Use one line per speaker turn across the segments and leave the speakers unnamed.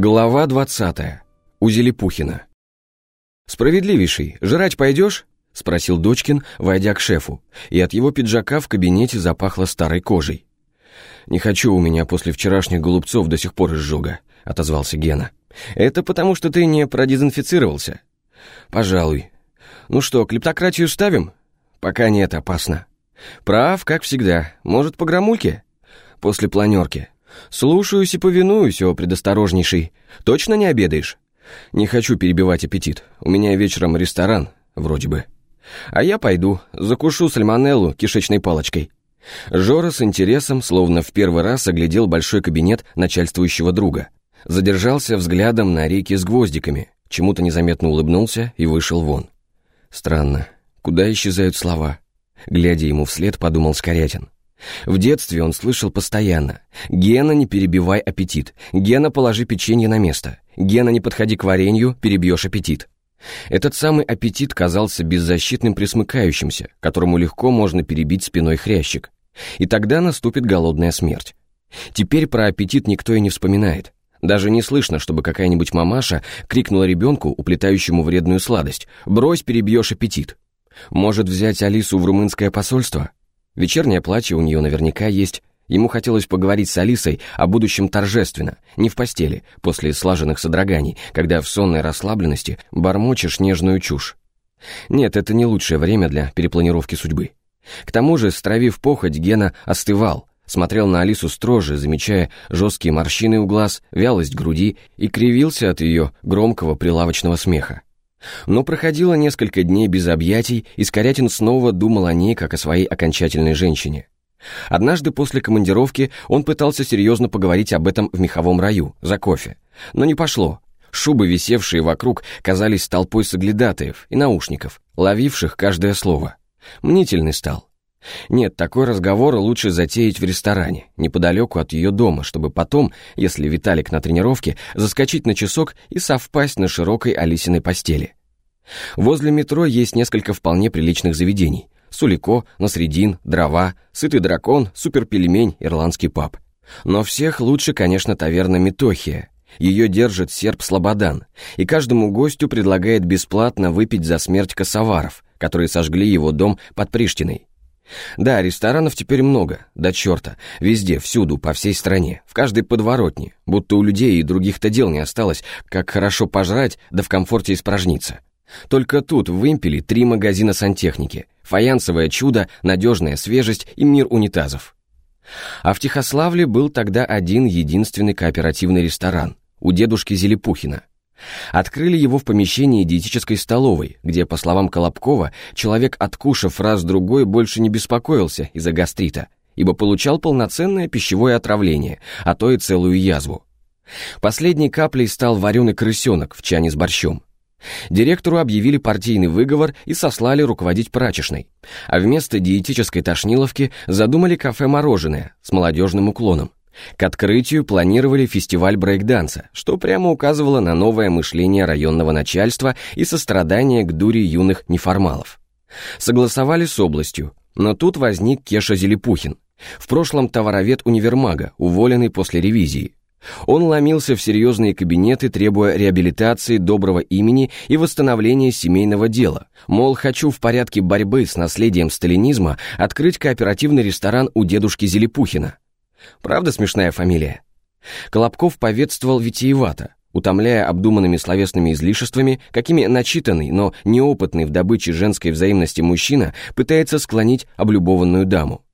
Глава 20. У. «Справедливейший, жрать пойдешь?» — спросил Дочкин, войдя к шефу, и от его пиджака в кабинете запахло старой кожей. «Не хочу у меня после вчерашних голубцов до сих пор изжога», — отозвался Гена. «Это потому, что ты не продезинфицировался?» «Пожалуй. Ну что, клептократию ставим?» «Пока нет, опасно». «Прав, как всегда. Может, по громульке?» «После планерки. «Слушаюсь и повинуюсь, о предосторожнейший. Точно не обедаешь?» «Не хочу перебивать аппетит. У меня вечером ресторан, вроде бы. А я пойду, закушу сальмонеллу кишечной палочкой». Жора с интересом, словно в первый раз, оглядел большой кабинет начальствующего друга. Задержался взглядом на реки с гвоздиками, чему-то незаметно улыбнулся и вышел вон. Странно, куда исчезают слова? Глядя ему вслед, подумал Скорятин. В детстве он слышал постоянно «Гена, не перебивай аппетит», «Гена, положи печенье на место», «Гена, не подходи к варенью, перебьешь аппетит». Этот самый аппетит казался беззащитным присмыкающимся, которому легко можно перебить спиной хрящик. И тогда наступит голодная смерть. Теперь про аппетит никто и не вспоминает. Даже не слышно, чтобы какая-нибудь мамаша крикнула ребенку, уплетающему вредную сладость «Брось, перебьешь аппетит». Может взять Алису в румынское посольство? Вечернее платье у нее наверняка есть. Ему хотелось поговорить с Алисой о будущем торжественно, не в постели, после слаженных содроганий, когда в сонной расслабленности бормочешь нежную чушь. Нет, это не лучшее время для перепланировки судьбы. К тому же, стравив похоть, Гена остывал, смотрел на Алису строже, замечая жесткие морщины у глаз, вялость груди и кривился от ее громкого прилавочного смеха. Но проходило несколько дней без объятий, и Скорятин снова думал о ней, как о своей окончательной женщине. Однажды после командировки он пытался серьезно поговорить об этом в меховом раю, за кофе. Но не пошло. Шубы, висевшие вокруг, казались толпой соглядатаев и наушников, ловивших каждое слово. Мнительный стал. Нет, такой разговор лучше затеять в ресторане, неподалеку от ее дома, чтобы потом, если Виталик на тренировке, заскочить на часок и совпасть на широкой Алисиной постели. Возле метро есть несколько вполне приличных заведений. Сулико, Насредин, Дрова, Сытый дракон, Суперпельмень, Ирландский паб. Но всех лучше, конечно, таверна Метохия. Ее держит серб Слободан, и каждому гостю предлагает бесплатно выпить за смерть косоваров, которые сожгли его дом под Приштиной. Да, ресторанов теперь много, до черта, везде, всюду, по всей стране, в каждой подворотне, будто у людей и других-то дел не осталось, как хорошо пожрать, да в комфорте испражниться. Только тут, в Импеле, три магазина сантехники, фаянсовое чудо, надежная свежесть и мир унитазов. А в Тихославле был тогда один единственный кооперативный ресторан, у дедушки Зелепухина. Открыли его в помещении диетической столовой, где, по словам Колобкова, человек, откушав раз-другой, больше не беспокоился из-за гастрита, ибо получал полноценное пищевое отравление, а то и целую язву. Последней каплей стал вареный крысенок в чане с борщом. Директору объявили партийный выговор и сослали руководить прачечной, а вместо диетической тошниловки задумали кафе-мороженое с молодежным уклоном. К открытию планировали фестиваль брейкданса, что прямо указывало на новое мышление районного начальства и сострадание к дуре юных неформалов. Согласовали с областью, но тут возник Кеша Зелепухин, в прошлом товаровед универмага, уволенный после ревизии. Он ломился в серьезные кабинеты, требуя реабилитации доброго имени и восстановления семейного дела. Мол, хочу в порядке борьбы с наследием сталинизма открыть кооперативный ресторан у дедушки Зелепухина. Правда смешная фамилия? Колобков поведствовал витиевато, утомляя обдуманными словесными излишествами, какими начитанный, но неопытный в добыче женской взаимности мужчина пытается склонить облюбованную даму.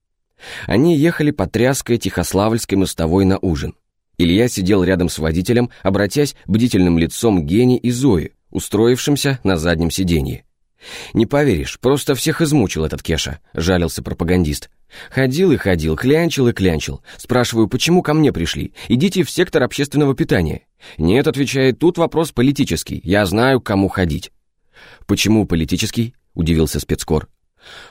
Они ехали по тряской Тихославльской мостовой на ужин. Илья сидел рядом с водителем, обратясь бдительным лицом Гени и Зои, устроившимся на заднем сиденье. «Не поверишь, просто всех измучил этот Кеша», — жалился пропагандист. Ходил и ходил, клянчил и клянчил. Спрашиваю, почему ко мне пришли? Идите в сектор общественного питания. Нет, отвечает, тут вопрос политический. Я знаю, к кому ходить. Почему политический? Удивился спецкор.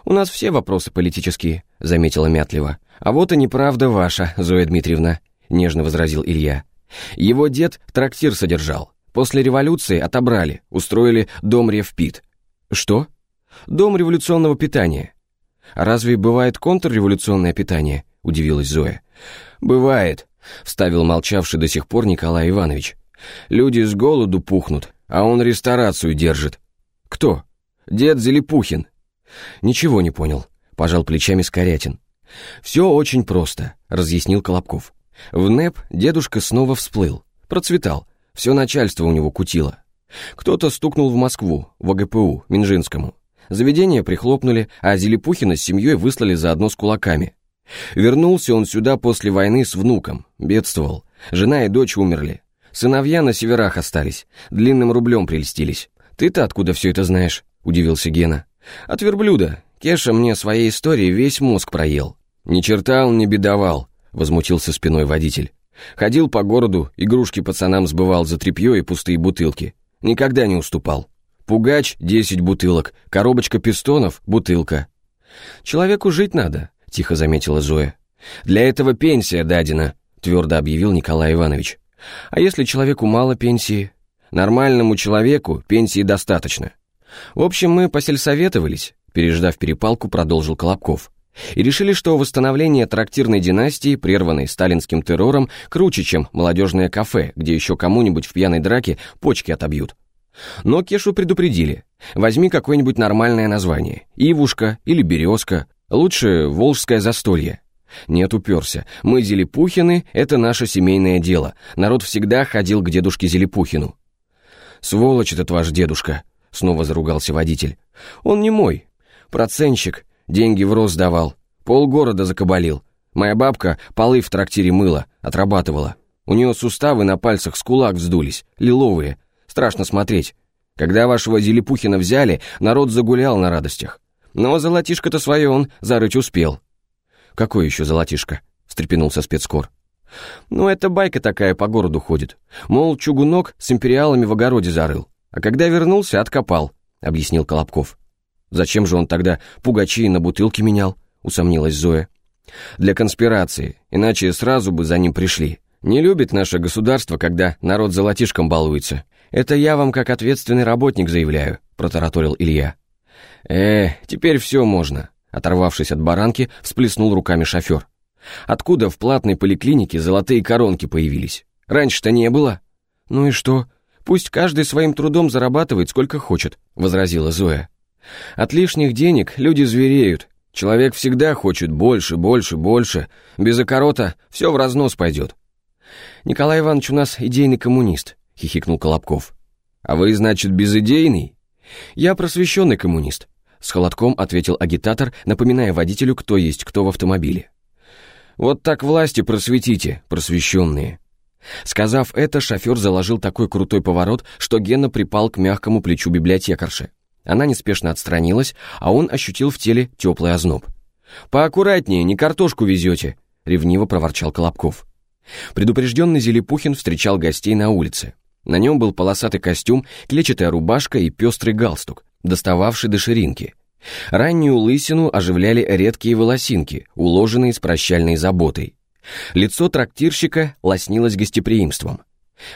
У нас все вопросы политические, заметила Мятлева. А вот и неправда ваша, Зоя Дмитриевна, нежно возразил Илья. Его дед трактир содержал. После революции отобрали, устроили дом Ревпит. Что? Дом революционного питания. «Разве бывает контрреволюционное питание?» – удивилась Зоя. «Бывает», – вставил молчавший до сих пор Николай Иванович. Люди с голоду пухнут, а он ресторацию держит. Кто? Дед Зелепухин. Ничего не понял, пожал плечами Скорятин. Все очень просто, разъяснил Колобков. В НЭП дедушка снова всплыл, процветал, все начальство у него кутило. Кто-то стукнул в Москву, в АГПУ, Минжинскому. Заведение прихлопнули, а Зелепухина с семьей выслали заодно с кулаками. Вернулся он сюда после войны с внуком, бедствовал. Жена и дочь умерли. Сыновья на северах остались, длинным рублем прельстились. Ты-то откуда все это знаешь? Удивился Гена. От верблюда. Кеша мне своей историей весь мозг проел. Ни черта он не бедовал, возмутился спиной водитель. Ходил по городу, игрушки пацанам сбывал за тряпье и пустые бутылки. Никогда не уступал. Пугач — десять бутылок, коробочка пистонов — бутылка. «Человеку жить надо», — тихо заметила Зоя. «Для этого пенсия дадена», — твердо объявил Николай Иванович. «А если человеку мало пенсии?» «Нормальному человеку пенсии достаточно». «В общем, мы посельсоветовались», — переждав перепалку, продолжил Колобков. «И решили, что восстановление трактирной династии, прерванной сталинским террором, круче, чем молодежное кафе, где еще кому-нибудь в пьяной драке почки отобьют. Но Кешу предупредили. Возьми какое-нибудь нормальное название. Ивушка или Березка. Лучше Волжское застолье. Нет, уперся. Мы Зелепухины, это наше семейное дело. Народ всегда ходил к дедушке Зелепухину. Сволочь этот ваш дедушка, снова заругался водитель. Он не мой. Процентщик. Деньги в рост давал. Полгорода закабалил. Моя бабка полы в трактире мыла, отрабатывала. У нее суставы на пальцах с кулак вздулись, лиловые, Страшно смотреть. Когда вашего Зелепухина взяли, народ загулял на радостях. Но золотишко-то свое он зарыть успел. «Какое еще золотишко?» — встрепенулся спецкор. «Ну, это байка такая по городу ходит. Мол, чугунок с империалами в огороде зарыл. А когда вернулся, откопал», — объяснил Колобков. «Зачем же он тогда пугачи на бутылке менял?» — усомнилась Зоя. «Для конспирации, иначе сразу бы за ним пришли. Не любит наше государство, когда народ золотишком балуется. «Это я вам как ответственный работник заявляю», — протараторил Илья. «Э, теперь все можно», — оторвавшись от баранки, всплеснул руками шофер. «Откуда в платной поликлинике золотые коронки появились? Раньше-то не было». «Ну и что? Пусть каждый своим трудом зарабатывает сколько хочет», — возразила Зоя. «От лишних денег люди звереют. Человек всегда хочет больше, больше, больше. Без окорота все в разнос пойдет». «Николай Иванович у нас идейный коммунист», — хихикнул Колобков. «А вы, значит, безыдейный?» «Я просвещенный коммунист», — с холодком ответил агитатор, напоминая водителю, кто есть кто в автомобиле. «Вот так власти просветите, просвещенные». Сказав это, шофер заложил такой крутой поворот, что Гена припал к мягкому плечу библиотекарши. Она неспешно отстранилась, а он ощутил в теле теплый озноб. «Поаккуратнее, не картошку везете», — ревниво проворчал Колобков. Предупрежденный Зелепухин встречал гостей на улице. На нем был полосатый костюм, клетчатая рубашка и пестрый галстук, достававший до ширинки. Раннюю лысину оживляли редкие волосинки, уложенные с прощальной заботой. Лицо трактирщика лоснилось гостеприимством.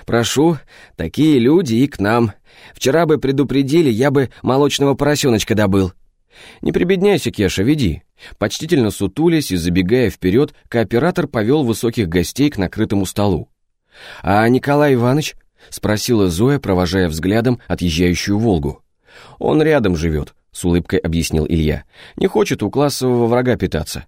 «Прошу, такие люди и к нам. Вчера бы предупредили, я бы молочного поросеночка добыл». «Не прибедняйся, Кеша, веди». Почтительно сутулясь и забегая вперед, кооператор повел высоких гостей к накрытому столу. «А Николай Иванович?» — спросила Зоя, провожая взглядом отъезжающую «Волгу». «Он рядом живет», — с улыбкой объяснил Илья. «Не хочет у классового врага питаться».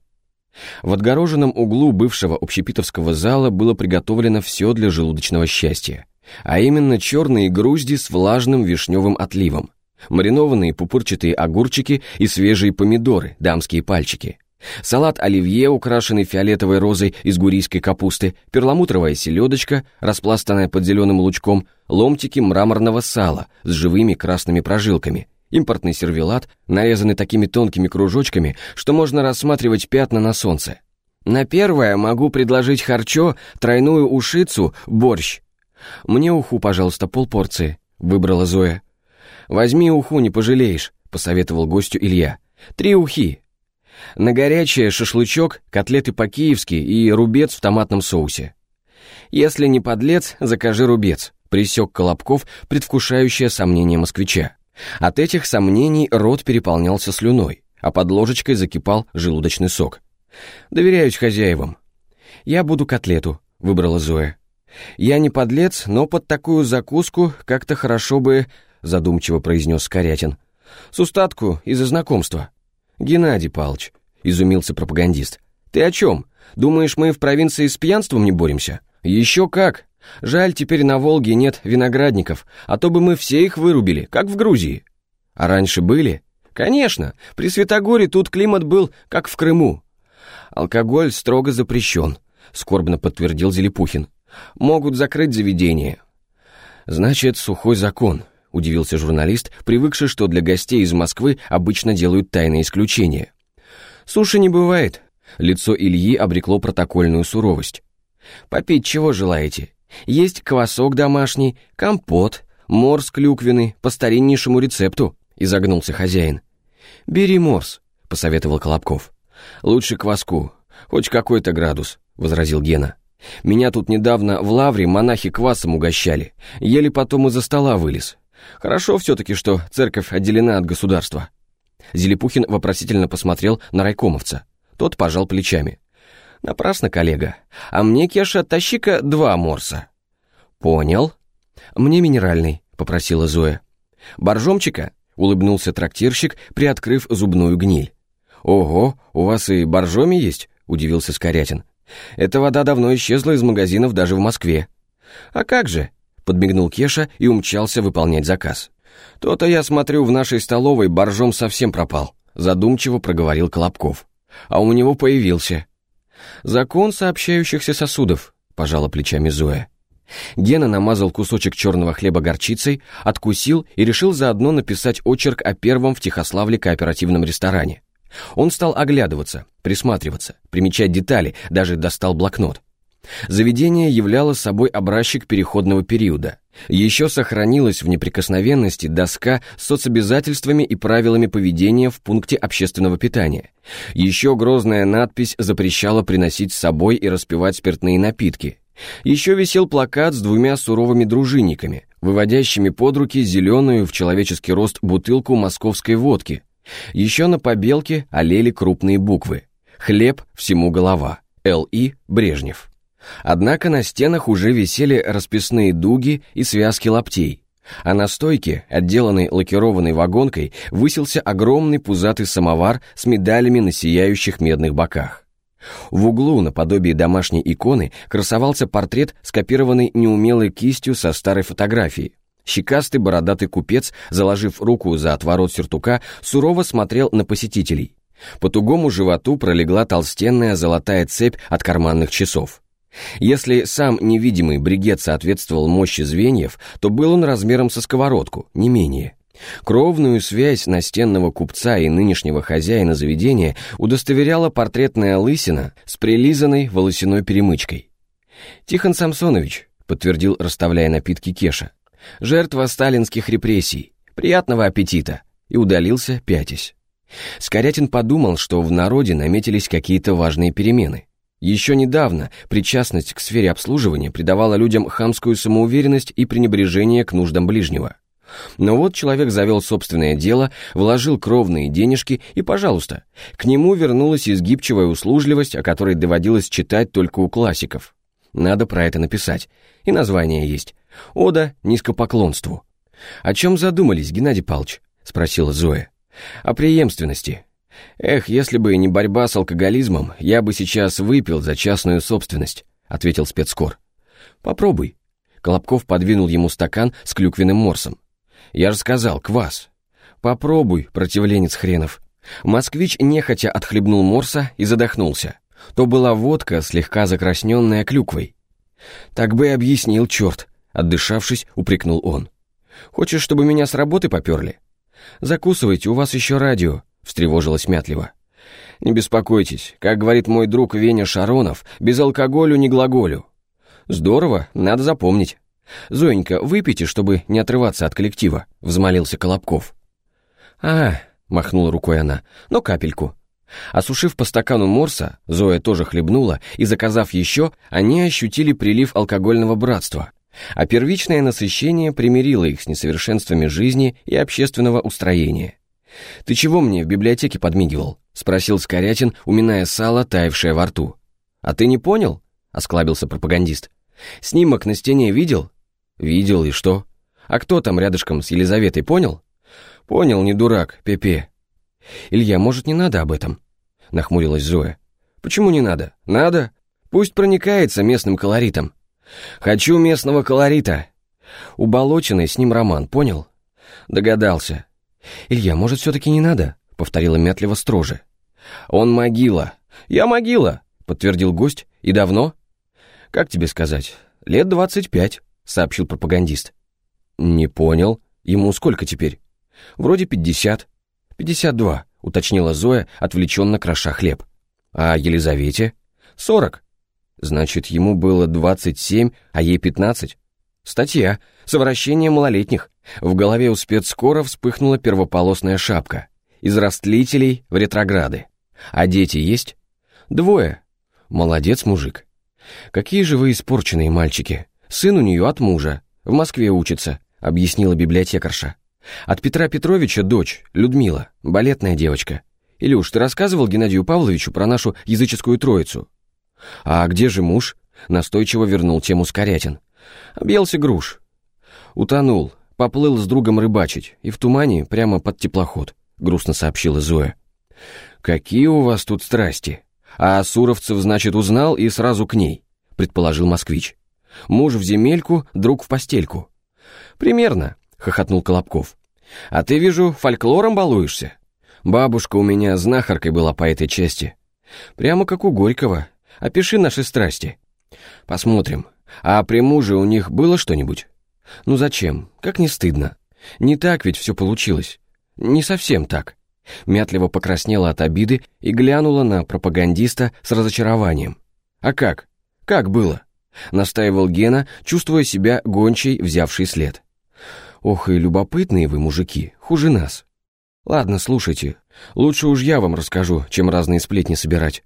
В отгороженном углу бывшего общепитовского зала было приготовлено все для желудочного счастья, а именно черные грузди с влажным вишневым отливом, маринованные пупырчатые огурчики и свежие помидоры, дамские пальчики. Салат оливье, украшенный фиолетовой розой из гурийской капусты, перламутровая селедочка, распластанная под зеленым лучком, ломтики мраморного сала с живыми красными прожилками, импортный сервелат, нарезанный такими тонкими кружочками, что можно рассматривать пятна на солнце. На первое могу предложить харчо, тройную ушицу, борщ. Мне уху, пожалуйста, полпорции, выбрала Зоя. Возьми уху, не пожалеешь, посоветовал гостю Илья. Три ухи, на горячее шашлычок, котлеты по-киевски и рубец в томатном соусе. Если не подлец, закажи рубец, присек Колобков, предвкушающее сомнение москвича. От этих сомнений рот переполнялся слюной, а под ложечкой закипал желудочный сок. «Доверяюсь хозяевам». «Я буду котлету», — выбрала Зоя. «Я не подлец, но под такую закуску как-то хорошо бы...» задумчиво произнес Скорятин. «С устатку из-за знакомства». «Геннадий Палыч», — изумился пропагандист. «Ты о чем? Думаешь, мы в провинции с пьянством не боремся? Еще как! Жаль, теперь на Волге нет виноградников, а то бы мы все их вырубили, как в Грузии. А раньше были? Конечно, при Святогоре тут климат был, как в Крыму. Алкоголь строго запрещен, скорбно подтвердил Зелепухин. Могут закрыть заведение. Значит, сухой закон, удивился журналист, привыкший, что для гостей из Москвы обычно делают тайные исключения. Суши не бывает. Лицо Ильи обрекло протокольную суровость. Попить чего желаете? Есть квасок домашний, компот, морс клюквенный по стариннейшему рецепту, изогнулся хозяин. Бери морс, посоветовал Колобков. Лучше кваску, хоть какой-то градус, возразил Гена. Меня тут недавно в лавре монахи квасом угощали, еле потом из-за стола вылез. Хорошо все-таки, что церковь отделена от государства. Зелепухин вопросительно посмотрел на райкомовца. Тот пожал плечами. Напрасно, коллега. А мне, Кеша, тащи-ка два морса. Понял. Мне минеральный, попросила Зоя. Боржомчика? Улыбнулся трактирщик, приоткрыв зубную гниль. Ого, у вас и боржоми есть? Удивился Скорятин. Эта вода давно исчезла из магазинов даже в Москве. А как же? Подмигнул Кеша и умчался выполнять заказ. То-то я смотрю, в нашей столовой боржом совсем пропал. Задумчиво проговорил Колобков. А у него появился. «Закон сообщающихся сосудов», — пожала плечами Зоя. Гена намазал кусочек черного хлеба горчицей, откусил и решил заодно написать очерк о первом в Тихославле кооперативном ресторане. Он стал оглядываться, присматриваться, примечать детали, даже достал блокнот. Заведение являло собой образчик переходного периода. Еще сохранилась в неприкосновенности доска с соцобязательствами и правилами поведения в пункте общественного питания. Еще грозная надпись запрещала приносить с собой и распивать спиртные напитки. Еще висел плакат с двумя суровыми дружинниками, выводящими под руки зеленую в человеческий рост бутылку московской водки. Еще на побелке олели крупные буквы. «Хлеб всему голова». Л.И. Брежнев. Однако на стенах уже висели расписные дуги и связки лаптей, а на стойке, отделанной лакированной вагонкой, высился огромный пузатый самовар с медалями на сияющих медных боках. В углу, наподобие домашней иконы, красовался портрет, скопированный неумелой кистью со старой фотографии. Щекастый бородатый купец, заложив руку за отворот сюртука, сурово смотрел на посетителей. По тугому животу пролегла толстенная золотая цепь от карманных часов. Если сам невидимый бригет соответствовал мощи звеньев, то был он размером со сковородку, не менее. Кровную связь настенного купца и нынешнего хозяина заведения удостоверяла портретная лысина с прилизанной волосяной перемычкой. «Тихон Самсонович», — подтвердил, расставляя напитки Кеша, — «жертва сталинских репрессий. Приятного аппетита!» и удалился, пятясь. Скорятин подумал, что в народе наметились какие-то важные перемены. Еще недавно причастность к сфере обслуживания придавала людям хамскую самоуверенность и пренебрежение к нуждам ближнего. Но вот человек завел собственное дело, вложил кровные денежки и, пожалуйста, к нему вернулась изгибчивая услужливость, о которой доводилось читать только у классиков. Надо про это написать. И название есть. «Ода низкопоклонству». «О чем задумались, Геннадий Павлович?» — спросила Зоя. «О преемственности. «Эх, если бы не борьба с алкоголизмом, я бы сейчас выпил за частную собственность», — ответил спецкор. «Попробуй». Колобков подвинул ему стакан с клюквенным морсом. «Я же сказал, квас». «Попробуй, противленец хренов». Москвич нехотя отхлебнул морса и задохнулся. То была водка, слегка закрасненная клюквой. «Так бы и объяснил, черт», — отдышавшись, упрекнул он. «Хочешь, чтобы меня с работы поперли?» «Закусывайте, у вас еще радио», встревожилась мятливо. «Не беспокойтесь, как говорит мой друг Веня Шаронов, без алкоголю не глаголю». «Здорово, надо запомнить». «Зоенька, выпейте, чтобы не отрываться от коллектива», — взмолился Колобков. «А, — махнула рукой она, — но капельку». Осушив по стакану морса, Зоя тоже хлебнула, и, заказав еще, они ощутили прилив алкогольного братства, а первичное насыщение примирило их с несовершенствами жизни и общественного устроения. «Ты чего мне в библиотеке подмигивал?» — спросил Скорятин, уминая сало, таявшее во рту. «А ты не понял?» — осклабился пропагандист. Снимок на стене видел? Видел, и что? А кто там рядышком с Елизаветой, понял? Понял, не дурак, Пепе. Илья, может, не надо об этом? Нахмурилась Зоя. Почему не надо? Надо. Пусть проникается местным колоритом. Хочу местного колорита. У Болотиной с ним роман, понял? Догадался. Илья, может, все-таки не надо? Повторила Мятлева строже. Он могила. Я могила, подтвердил гость. И давно? Как тебе сказать? Лет двадцать пять, сообщил пропагандист. Не понял. Ему сколько теперь? Вроде пятьдесят. Пятьдесят два, уточнила Зоя, отвлеченно кроша хлеб. А Елизавете? Сорок. Значит, ему было двадцать семь, а ей пятнадцать. Статья. Совращение малолетних. В голове у спецскора вспыхнула первополосная шапка. Из растлителей в ретрограды. А дети есть? Двое. Молодец, мужик. Какие же вы испорченные мальчики. Сын у нее от мужа. В Москве учится, объяснила библиотекарша. От Петра Петровича дочь, Людмила, балетная девочка. Илюш, ты рассказывал Геннадию Павловичу про нашу языческую троицу? А где же муж? Настойчиво вернул тему Скорятин. Объелся груш. Утонул, поплыл с другом рыбачить, и в тумане прямо под теплоход, грустно сообщила Зоя. Какие у вас тут страсти? А Суровцев, значит, узнал и сразу к ней, предположил москвич. Муж в земельку, друг в постельку. Примерно, хохотнул Колобков. А ты, вижу, фольклором балуешься? Бабушка у меня знахаркой была по этой части. Прямо как у Горького. Опиши наши страсти. Посмотрим. А при муже у них было что-нибудь? Ну зачем? Как не стыдно. Не так ведь все получилось. Не совсем так. Мятливо покраснела от обиды и глянула на пропагандиста с разочарованием. А как? Как было? Настаивал Гена, чувствуя себя гончей, взявший след. Ох, и любопытные вы, мужики, хуже нас. Ладно, слушайте. Лучше уж я вам расскажу, чем разные сплетни собирать.